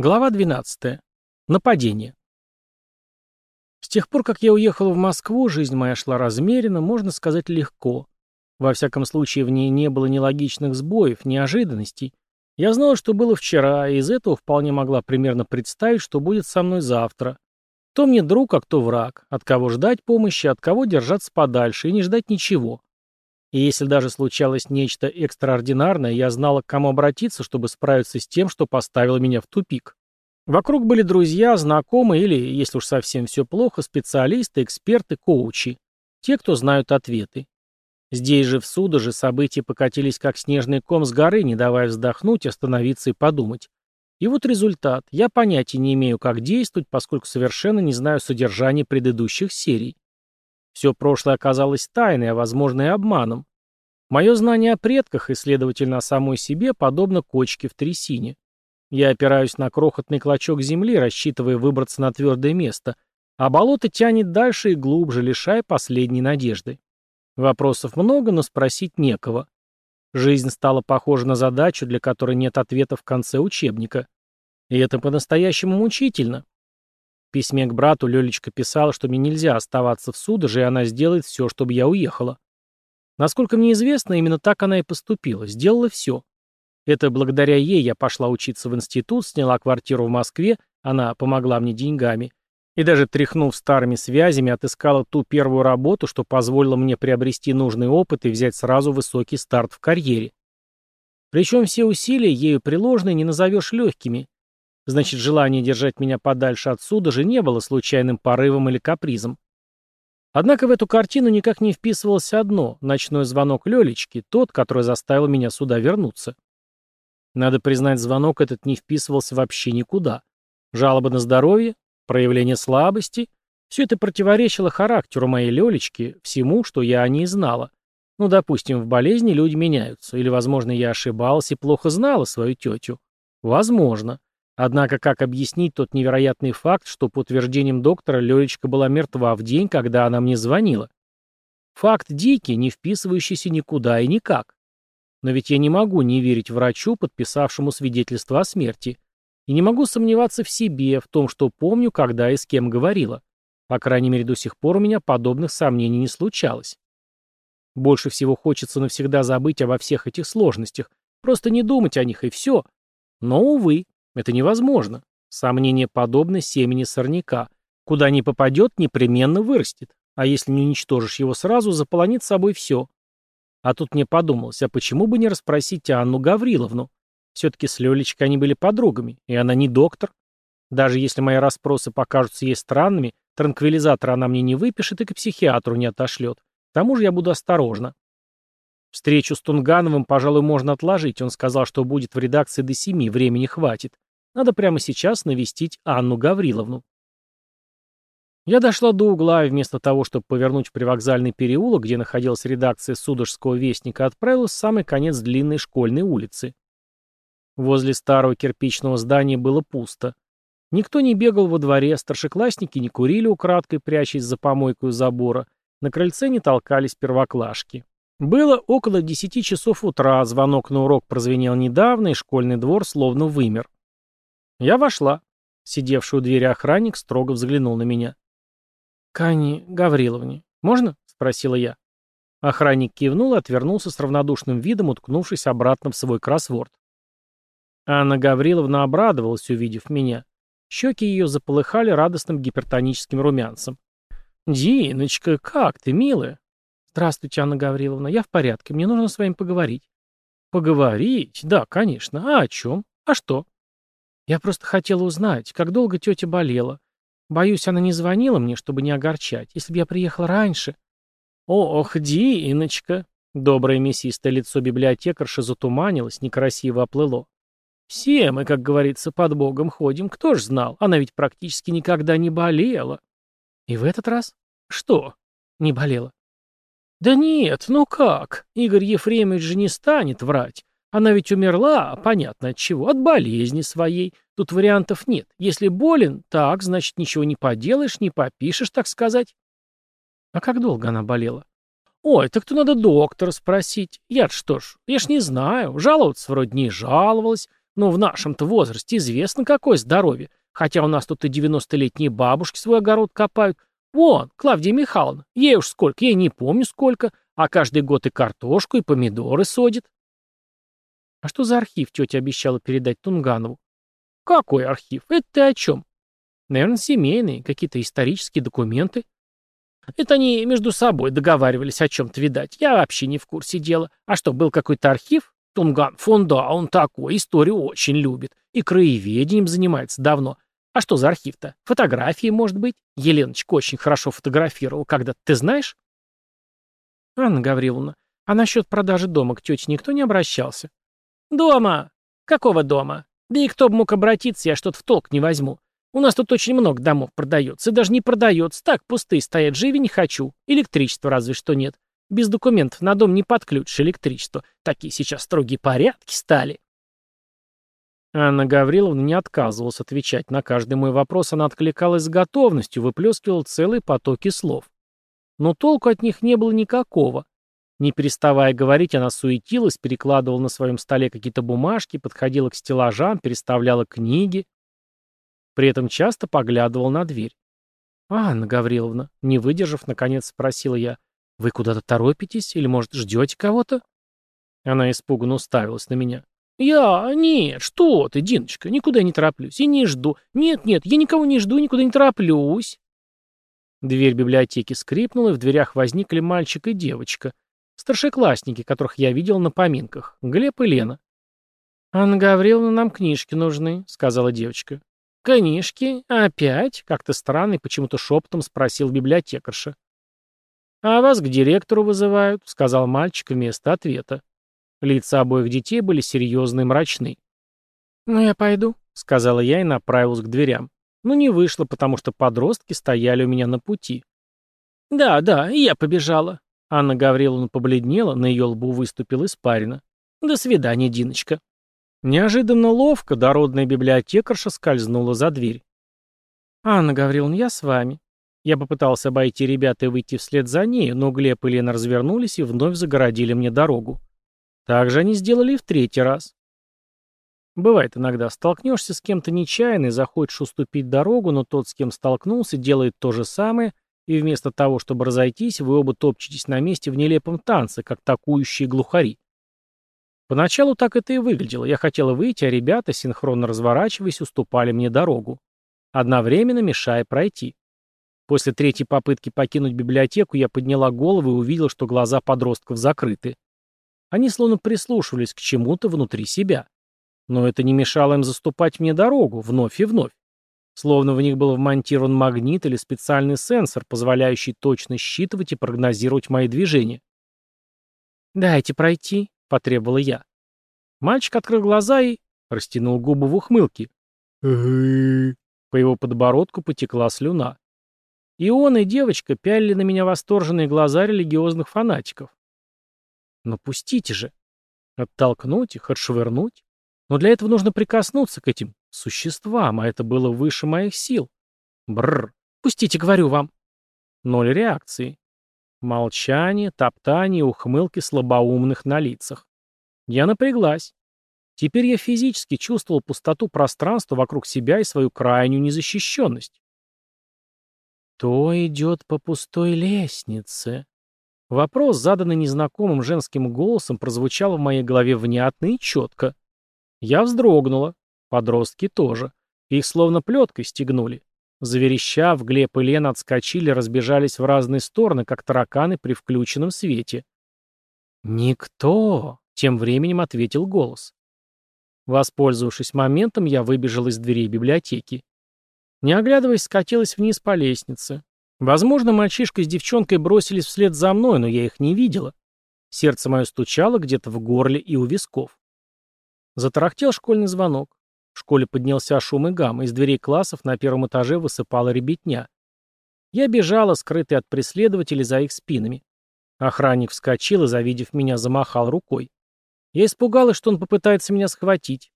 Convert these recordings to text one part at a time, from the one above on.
Глава 12. Нападение. С тех пор, как я уехал в Москву, жизнь моя шла размеренно, можно сказать, легко. Во всяком случае, в ней не было ни логичных сбоев, неожиданностей. Я знал, что было вчера, и из этого вполне могла примерно представить, что будет со мной завтра. Кто мне друг, а кто враг, от кого ждать помощи, от кого держаться подальше и не ждать ничего. И если даже случалось нечто экстраординарное, я знала, к кому обратиться, чтобы справиться с тем, что поставило меня в тупик. Вокруг были друзья, знакомые или, если уж совсем все плохо, специалисты, эксперты, коучи. Те, кто знают ответы. Здесь же, в Судоже, события покатились как снежный ком с горы, не давая вздохнуть, остановиться и подумать. И вот результат. Я понятия не имею, как действовать, поскольку совершенно не знаю содержания предыдущих серий. Все прошлое оказалось тайной, а возможно и обманом. Мое знание о предках и, следовательно, о самой себе подобно кочке в трясине. Я опираюсь на крохотный клочок земли, рассчитывая выбраться на твердое место, а болото тянет дальше и глубже, лишая последней надежды. Вопросов много, но спросить некого. Жизнь стала похожа на задачу, для которой нет ответа в конце учебника. И это по-настоящему мучительно. В письме к брату Лелечка писала, что мне нельзя оставаться в Судоже, и она сделает все, чтобы я уехала. Насколько мне известно, именно так она и поступила, сделала все. Это благодаря ей я пошла учиться в институт, сняла квартиру в Москве, она помогла мне деньгами. И даже тряхнув старыми связями, отыскала ту первую работу, что позволило мне приобрести нужный опыт и взять сразу высокий старт в карьере. Причем все усилия, ею приложенные, не назовешь легкими. Значит, желание держать меня подальше отсюда же не было случайным порывом или капризом. Однако в эту картину никак не вписывалось одно – ночной звонок Лелечки, тот, который заставил меня сюда вернуться. Надо признать, звонок этот не вписывался вообще никуда. Жалобы на здоровье, проявление слабости – все это противоречило характеру моей Лелечки, всему, что я о ней знала. Ну, допустим, в болезни люди меняются, или, возможно, я ошибалась и плохо знала свою тетю. Возможно. Однако, как объяснить тот невероятный факт, что, по утверждениям доктора, Лёлечка была мертва в день, когда она мне звонила? Факт дикий, не вписывающийся никуда и никак. Но ведь я не могу не верить врачу, подписавшему свидетельство о смерти. И не могу сомневаться в себе, в том, что помню, когда и с кем говорила. По крайней мере, до сих пор у меня подобных сомнений не случалось. Больше всего хочется навсегда забыть обо всех этих сложностях, просто не думать о них и все. Но, увы, это невозможно. Сомнение подобно семени сорняка. Куда ни попадет, непременно вырастет. А если не уничтожишь его сразу, заполонит собой все. А тут мне подумалось, а почему бы не расспросить Анну Гавриловну? Все-таки с Лелечкой они были подругами, и она не доктор. Даже если мои расспросы покажутся ей странными, транквилизатор она мне не выпишет и к психиатру не отошлет. К тому же я буду осторожна. Встречу с Тунгановым, пожалуй, можно отложить. Он сказал, что будет в редакции до семи, времени хватит. Надо прямо сейчас навестить Анну Гавриловну. Я дошла до угла и вместо того, чтобы повернуть в привокзальный переулок, где находилась редакция Судожского вестника, отправилась в самый конец длинной школьной улицы. Возле старого кирпичного здания было пусто. Никто не бегал во дворе, старшеклассники не курили украдкой, прячась за помойку забора, на крыльце не толкались первоклашки. Было около 10 часов утра, звонок на урок прозвенел недавно, и школьный двор словно вымер. Я вошла. Сидевший у двери охранник строго взглянул на меня. «Кани Гавриловне, можно?» — спросила я. Охранник кивнул и отвернулся с равнодушным видом, уткнувшись обратно в свой кроссворд. Анна Гавриловна обрадовалась, увидев меня. Щеки ее заполыхали радостным гипертоническим румянцем. «Диночка, как ты, милая?» «Здравствуйте, Анна Гавриловна, я в порядке, мне нужно с вами поговорить». «Поговорить? Да, конечно. А о чем? А что?» Я просто хотела узнать, как долго тетя болела. Боюсь, она не звонила мне, чтобы не огорчать. Если бы я приехала раньше... О, ох, ди, Иночка! Доброе мясистое лицо библиотекарши затуманилось, некрасиво оплыло. Все мы, как говорится, под Богом ходим. Кто ж знал? Она ведь практически никогда не болела. И в этот раз? Что? Не болела. Да нет, ну как? Игорь Ефремович же не станет врать. Она ведь умерла, понятно от чего, от болезни своей. Тут вариантов нет. Если болен, так, значит, ничего не поделаешь, не попишешь, так сказать. А как долго она болела? Ой, так то надо доктора спросить. Я что ж, я ж не знаю. Жаловаться вроде не жаловалась. Но в нашем-то возрасте известно, какое здоровье. Хотя у нас тут и девяностолетние бабушки свой огород копают. Вон, Клавдия Михайловна, ей уж сколько, я не помню сколько, а каждый год и картошку, и помидоры содит. А что за архив тетя обещала передать Тунганову? Какой архив? Это ты о чем? Наверное, семейные, какие-то исторические документы. Это они между собой договаривались о чем-то, видать. Я вообще не в курсе дела. А что, был какой-то архив? Тунган фон, да, он такой, историю очень любит. И краеведением занимается давно. А что за архив-то? Фотографии, может быть? Еленочка очень хорошо фотографировала когда Ты знаешь? Анна Гавриловна, а насчет продажи дома к тете никто не обращался? «Дома! Какого дома? Да и кто бы мог обратиться, я что-то в толк не возьму. У нас тут очень много домов продается, даже не продается. Так, пустые стоят, живи не хочу. Электричества разве что нет. Без документов на дом не подключишь электричество. Такие сейчас строгие порядки стали». Анна Гавриловна не отказывалась отвечать. На каждый мой вопрос она откликалась с готовностью, выплескивала целые потоки слов. Но толку от них не было никакого. Не переставая говорить, она суетилась, перекладывала на своем столе какие-то бумажки, подходила к стеллажам, переставляла книги. При этом часто поглядывала на дверь. «А, «Анна Гавриловна», — не выдержав, наконец спросила я, «Вы куда-то торопитесь или, может, ждете кого-то?» Она испуганно уставилась на меня. «Я? Нет, что ты, Диночка, никуда не тороплюсь и не жду. Нет-нет, я никого не жду никуда не тороплюсь». Дверь библиотеки скрипнула, и в дверях возникли мальчик и девочка — Старшеклассники, которых я видел на поминках. Глеб и Лена. «Анна Гавриловна, нам книжки нужны», — сказала девочка. «Книжки? Опять?» — как-то странно и почему-то шепотом спросил библиотекарша. «А вас к директору вызывают», — сказал мальчик вместо ответа. Лица обоих детей были серьезны и мрачны. «Ну, я пойду», — сказала я и направилась к дверям. Но не вышло, потому что подростки стояли у меня на пути. «Да, да, я побежала», Анна Гавриловна побледнела, на ее лбу выступила испарина. «До свидания, Диночка». Неожиданно ловко дородная библиотекарша скользнула за дверь. «Анна Гавриловна, я с вами». Я попытался обойти ребят и выйти вслед за ней, но Глеб и Лена развернулись и вновь загородили мне дорогу. Так же они сделали и в третий раз. Бывает иногда, столкнешься с кем-то нечаянно и захочешь уступить дорогу, но тот, с кем столкнулся, делает то же самое — и вместо того, чтобы разойтись, вы оба топчетесь на месте в нелепом танце, как такующие глухари. Поначалу так это и выглядело. Я хотела выйти, а ребята, синхронно разворачиваясь, уступали мне дорогу, одновременно мешая пройти. После третьей попытки покинуть библиотеку я подняла голову и увидела, что глаза подростков закрыты. Они словно прислушивались к чему-то внутри себя. Но это не мешало им заступать мне дорогу вновь и вновь. Словно в них был вмонтирован магнит или специальный сенсор, позволяющий точно считывать и прогнозировать мои движения. «Дайте пройти», — потребовала я. Мальчик открыл глаза и растянул губы в ухмылке. По его подбородку потекла слюна. И он, и девочка пялили на меня восторженные глаза религиозных фанатиков. Но пустите же. Оттолкнуть их, отшвырнуть. Но для этого нужно прикоснуться к этим Существам, а это было выше моих сил. Бррр. Пустите, говорю вам. Ноль реакции. Молчание, топтание, ухмылки слабоумных на лицах. Я напряглась. Теперь я физически чувствовал пустоту пространства вокруг себя и свою крайнюю незащищенность. «Кто идет по пустой лестнице?» Вопрос, заданный незнакомым женским голосом, прозвучал в моей голове внятно и четко. Я вздрогнула. Подростки тоже. Их словно плеткой стегнули. Заверещав, Глеб и Лена отскочили, разбежались в разные стороны, как тараканы при включенном свете. «Никто!» — тем временем ответил голос. Воспользовавшись моментом, я выбежал из дверей библиотеки. Не оглядываясь, скатилась вниз по лестнице. Возможно, мальчишка с девчонкой бросились вслед за мной, но я их не видела. Сердце мое стучало где-то в горле и у висков. Затарахтел школьный звонок. В школе поднялся шум и гам, из дверей классов на первом этаже высыпала ребятня. Я бежала, скрытый от преследователей, за их спинами. Охранник вскочил и, завидев меня, замахал рукой. Я испугалась, что он попытается меня схватить.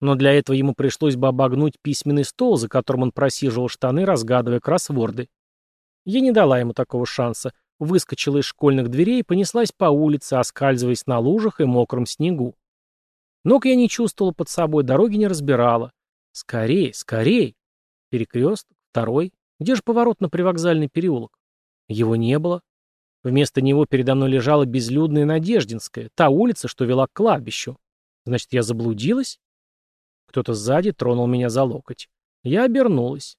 Но для этого ему пришлось бы обогнуть письменный стол, за которым он просиживал штаны, разгадывая кроссворды. Я не дала ему такого шанса, выскочила из школьных дверей и понеслась по улице, оскальзываясь на лужах и мокром снегу. Ног я не чувствовала под собой, дороги не разбирала. Скорей, скорей! Перекрест второй. Где же поворот на привокзальный переулок? Его не было. Вместо него передо мной лежала безлюдная Надеждинская, та улица, что вела к кладбищу. Значит, я заблудилась? Кто-то сзади тронул меня за локоть. Я обернулась.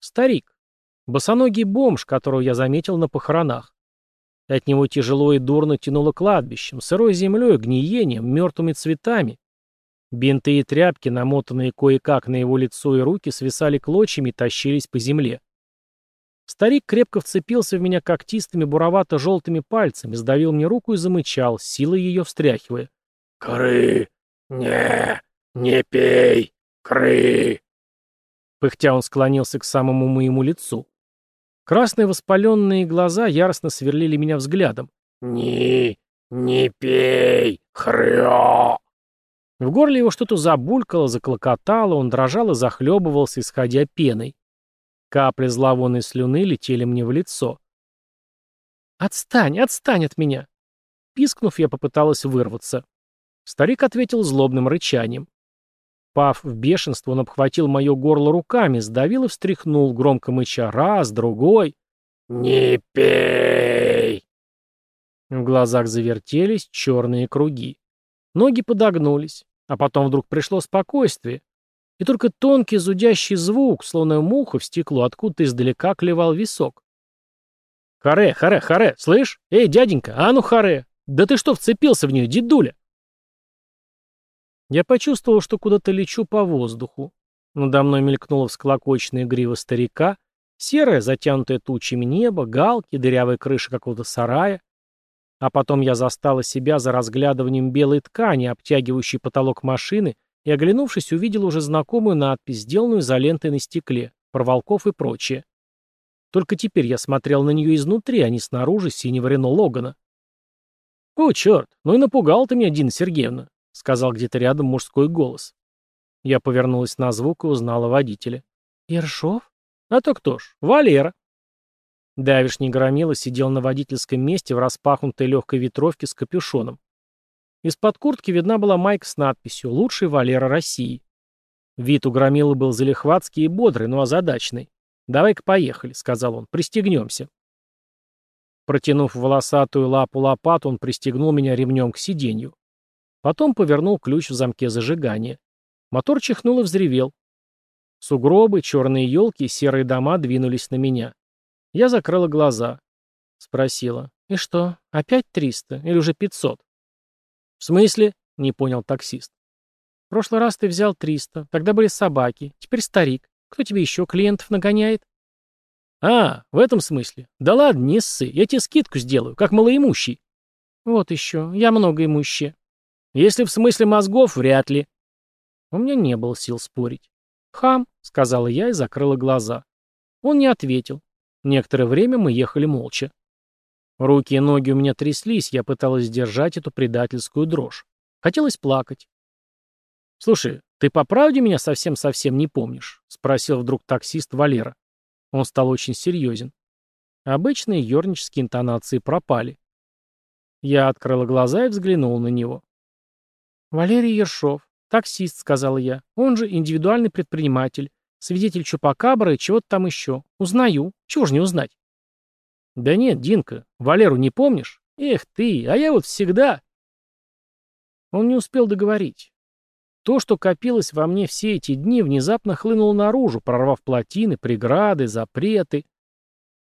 Старик. Босоногий бомж, которого я заметил на похоронах. От него тяжело и дурно тянуло кладбищем, сырой землей, гниением, мертвыми цветами. Бинты и тряпки, намотанные кое-как на его лицо и руки, свисали клочьями и тащились по земле. Старик крепко вцепился в меня когтистыми буровато-желтыми пальцами, сдавил мне руку и замычал, силой ее встряхивая. «Кры! Не! Не пей! Кры!» Пыхтя он склонился к самому моему лицу. Красные воспаленные глаза яростно сверлили меня взглядом. «Не, не пей, хрё!» В горле его что-то забулькало, заклокотало, он дрожал и захлебывался, исходя пеной. Капли зловонной слюны летели мне в лицо. «Отстань, отстань от меня!» Пискнув, я попыталась вырваться. Старик ответил злобным рычанием. Пав в бешенство, он обхватил мое горло руками, сдавил и встряхнул, громко мыча раз, другой. «Не пей!» В глазах завертелись черные круги. Ноги подогнулись, а потом вдруг пришло спокойствие. И только тонкий зудящий звук, словно муха в стекло, откуда-то издалека клевал висок. «Харе, харе, харе, слышь? Эй, дяденька, а ну харе! Да ты что вцепился в нее, дедуля?» Я почувствовал, что куда-то лечу по воздуху. Надо мной мелькнула всклокоченная грива старика, серое, затянутое тучами небо, галки, дырявая крыша какого-то сарая. А потом я застала себя за разглядыванием белой ткани, обтягивающей потолок машины, и, оглянувшись, увидел уже знакомую надпись, сделанную за лентой на стекле, проволков и прочее. Только теперь я смотрел на нее изнутри, а не снаружи синего Рено Логана. «О, черт, ну и напугал ты меня, Дина Сергеевна!» — сказал где-то рядом мужской голос. Я повернулась на звук и узнала водителя. «Ершов? А то кто ж? Валера!» Давишний громила сидел на водительском месте в распахнутой легкой ветровке с капюшоном. Из-под куртки видна была майка с надписью «Лучший Валера России». Вид у громилы был залихватский и бодрый, но озадачный. «Давай-ка поехали», — сказал он, — «пристегнемся». Протянув волосатую лапу-лопату, он пристегнул меня ремнем к сиденью. Потом повернул ключ в замке зажигания. Мотор чихнул и взревел. Сугробы, черные елки и серые дома двинулись на меня. Я закрыла глаза. Спросила. «И что, опять 300 или уже 500?» «В смысле?» — не понял таксист. «В прошлый раз ты взял 300, тогда были собаки, теперь старик. Кто тебе еще клиентов нагоняет?» «А, в этом смысле. Да ладно, не ссы, я тебе скидку сделаю, как малоимущий». «Вот еще, я многоимущий». Если в смысле мозгов, вряд ли. У меня не было сил спорить. «Хам», — сказала я и закрыла глаза. Он не ответил. Некоторое время мы ехали молча. Руки и ноги у меня тряслись, я пыталась сдержать эту предательскую дрожь. Хотелось плакать. «Слушай, ты по правде меня совсем-совсем не помнишь?» — спросил вдруг таксист Валера. Он стал очень серьезен. Обычные ернические интонации пропали. Я открыла глаза и взглянула на него. «Валерий Ершов, таксист», — сказала я. «Он же индивидуальный предприниматель, свидетель Чупакабра и чего-то там еще. Узнаю. Чего ж не узнать?» «Да нет, Динка, Валеру не помнишь? Эх ты, а я вот всегда...» Он не успел договорить. То, что копилось во мне все эти дни, внезапно хлынуло наружу, прорвав плотины, преграды, запреты.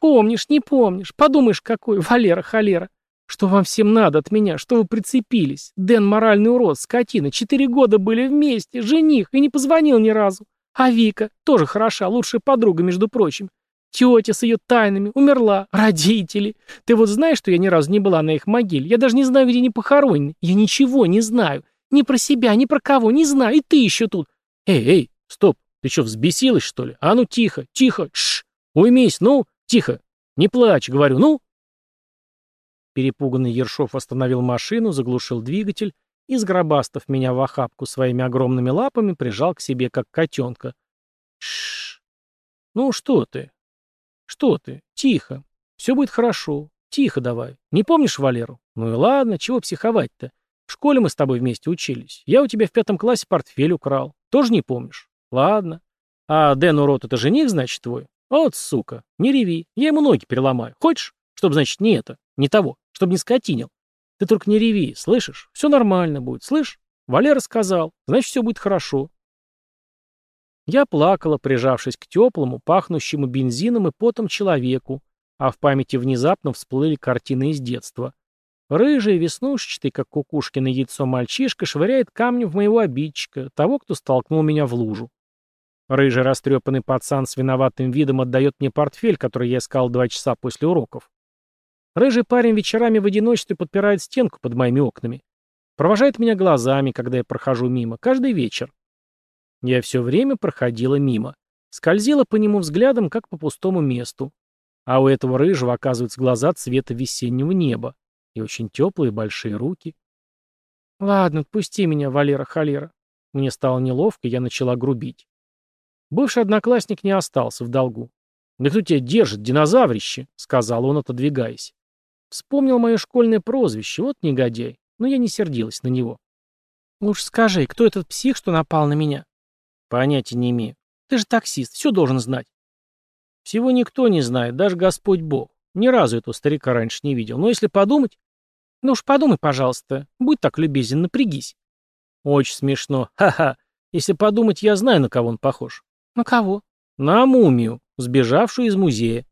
«Помнишь, не помнишь, подумаешь, какой Валера-холера! Что вам всем надо от меня? Что вы прицепились? Дэн моральный урод, скотина. Четыре года были вместе, жених, и не позвонил ни разу. А Вика, тоже хороша, лучшая подруга, между прочим. Тетя с ее тайнами, умерла, родители. Ты вот знаешь, что я ни разу не была на их могиле? Я даже не знаю, где они похоронены. Я ничего не знаю. Ни про себя, ни про кого, не знаю. И ты еще тут. Эй, эй, стоп, ты что, взбесилась, что ли? А ну тихо, тихо, шш. Уймись, ну, тихо. Не плачь, говорю, ну. Перепуганный Ершов остановил машину, заглушил двигатель и, сгробастав меня в охапку своими огромными лапами, прижал к себе, как котенка. Шш. Ну что ты? Что ты? Тихо. Все будет хорошо. Тихо давай. Не помнишь Валеру? Ну и ладно, чего психовать-то? В школе мы с тобой вместе учились. Я у тебя в пятом классе портфель украл. Тоже не помнишь? Ладно. А Дэн Урод — это жених, значит, твой? Вот, сука, не реви, я ему ноги переломаю. Хочешь? Чтобы, значит, не это, не того, чтобы не скотинил. Ты только не реви, слышишь? Все нормально будет, слышь? Валера сказал, значит, все будет хорошо. Я плакала, прижавшись к теплому, пахнущему бензином и потом человеку, а в памяти внезапно всплыли картины из детства. Рыжий, веснушчатый, как кукушкино яйцо мальчишка, швыряет камнем в моего обидчика, того, кто столкнул меня в лужу. Рыжий растрепанный пацан с виноватым видом отдает мне портфель, который я искал два часа после уроков. Рыжий парень вечерами в одиночестве подпирает стенку под моими окнами. Провожает меня глазами, когда я прохожу мимо, каждый вечер. Я все время проходила мимо. Скользила по нему взглядом, как по пустому месту. А у этого рыжего оказываются глаза цвета весеннего неба. И очень теплые большие руки. «Ладно, отпусти меня, Валера Халера». Мне стало неловко, я начала грубить. Бывший одноклассник не остался в долгу. «Да кто тебя держит, динозаврище?» — сказал он, отодвигаясь. Вспомнил мое школьное прозвище, вот негодяй, но я не сердилась на него. Уж скажи, кто этот псих, что напал на меня? Понятия не имею. Ты же таксист, все должен знать. Всего никто не знает, даже Господь Бог. Ни разу этого старика раньше не видел. Но если подумать... Ну уж подумай, пожалуйста. Будь так любезен, напрягись. Очень смешно. Ха-ха. Если подумать, я знаю, на кого он похож. На кого? На мумию, сбежавшую из музея.